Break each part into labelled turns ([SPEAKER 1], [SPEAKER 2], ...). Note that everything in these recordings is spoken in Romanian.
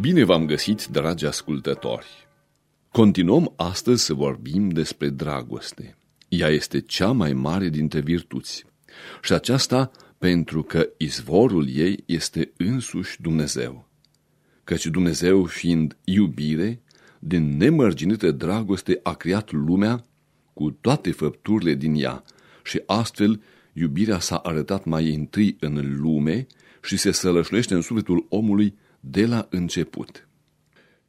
[SPEAKER 1] Bine v-am găsit, dragi ascultători! Continuăm astăzi să vorbim despre dragoste. Ea este cea mai mare dintre virtuți. Și aceasta pentru că izvorul ei este însuși Dumnezeu. Căci Dumnezeu, fiind iubire, din nemărginită dragoste a creat lumea cu toate făpturile din ea și astfel iubirea s-a arătat mai întâi în lume și se sălășluiește în sufletul omului de la început.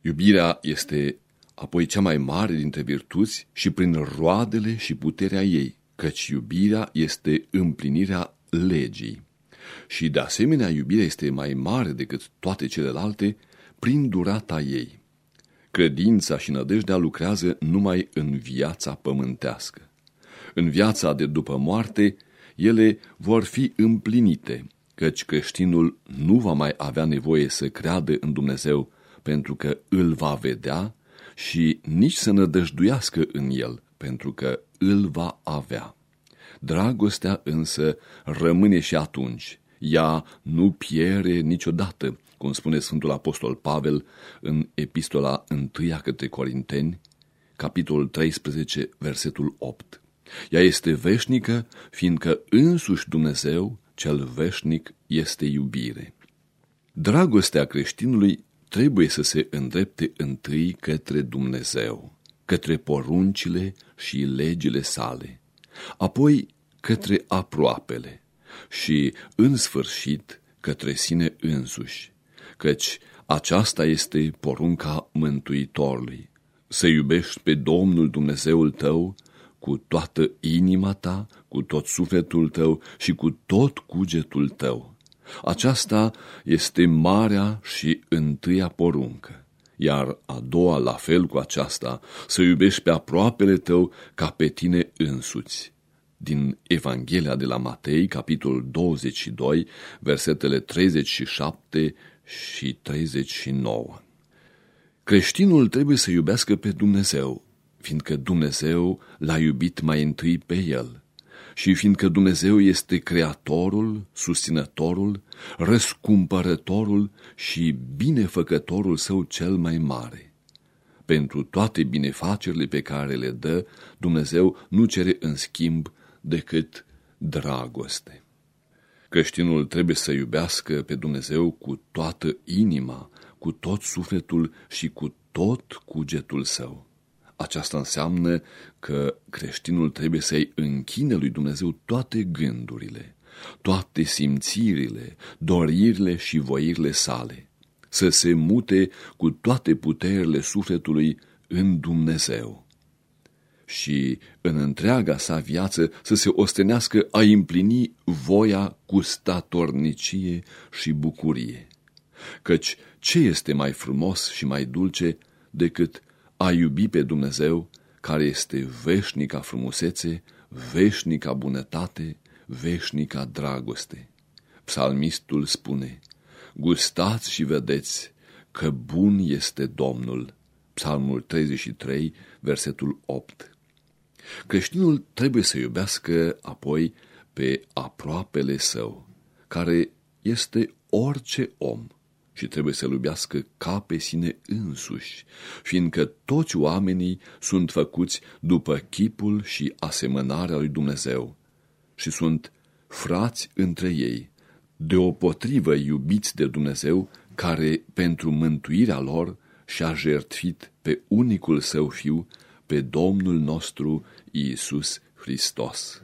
[SPEAKER 1] Iubirea este apoi cea mai mare dintre virtuți și prin roadele și puterea ei, căci iubirea este împlinirea legii. Și de asemenea, iubirea este mai mare decât toate celelalte prin durata ei. Credința și nădejdea lucrează numai în viața pământească. În viața de după moarte, ele vor fi împlinite, căci creștinul nu va mai avea nevoie să creadă în Dumnezeu pentru că îl va vedea și nici să nădăjduiască în el pentru că îl va avea. Dragostea însă rămâne și atunci. Ea nu pierde niciodată, cum spune Sfântul Apostol Pavel în epistola 1 către Corinteni, capitolul 13, versetul 8. Ea este veșnică, fiindcă însuși Dumnezeu, cel veșnic, este iubire. Dragostea creștinului trebuie să se îndrepte întâi către Dumnezeu, către poruncile și legile sale, apoi către aproapele și, în sfârșit, către sine însuși, căci aceasta este porunca Mântuitorului, să iubești pe Domnul Dumnezeul tău cu toată inima ta, cu tot sufletul tău și cu tot cugetul tău. Aceasta este marea și întâia poruncă, iar a doua la fel cu aceasta, să iubești pe aproapele tău ca pe tine însuți. Din Evanghelia de la Matei, capitolul 22, versetele 37 și 39. Creștinul trebuie să iubească pe Dumnezeu, fiindcă Dumnezeu l-a iubit mai întâi pe el și fiindcă Dumnezeu este creatorul, susținătorul, răscumpărătorul și binefăcătorul său cel mai mare. Pentru toate binefacerile pe care le dă, Dumnezeu nu cere în schimb decât dragoste. Creștinul trebuie să iubească pe Dumnezeu cu toată inima, cu tot sufletul și cu tot cugetul său. Aceasta înseamnă că creștinul trebuie să-i închine lui Dumnezeu toate gândurile, toate simțirile, doririle și voirile sale, să se mute cu toate puterile sufletului în Dumnezeu și în întreaga sa viață să se ostenească a împlini voia cu statornicie și bucurie. Căci ce este mai frumos și mai dulce decât a iubi pe Dumnezeu, care este veșnica frumusețe, veșnica bunătate, veșnica dragoste. Psalmistul spune, gustați și vedeți că bun este Domnul. Psalmul 33, versetul 8. Creștinul trebuie să iubească apoi pe aproapele său, care este orice om și trebuie să-l iubească ca pe sine însuși, fiindcă toți oamenii sunt făcuți după chipul și asemănarea lui Dumnezeu și sunt frați între ei, deopotrivă iubiți de Dumnezeu, care pentru mântuirea lor și-a jertfit pe unicul său fiu, pe Domnul nostru Iisus Hristos.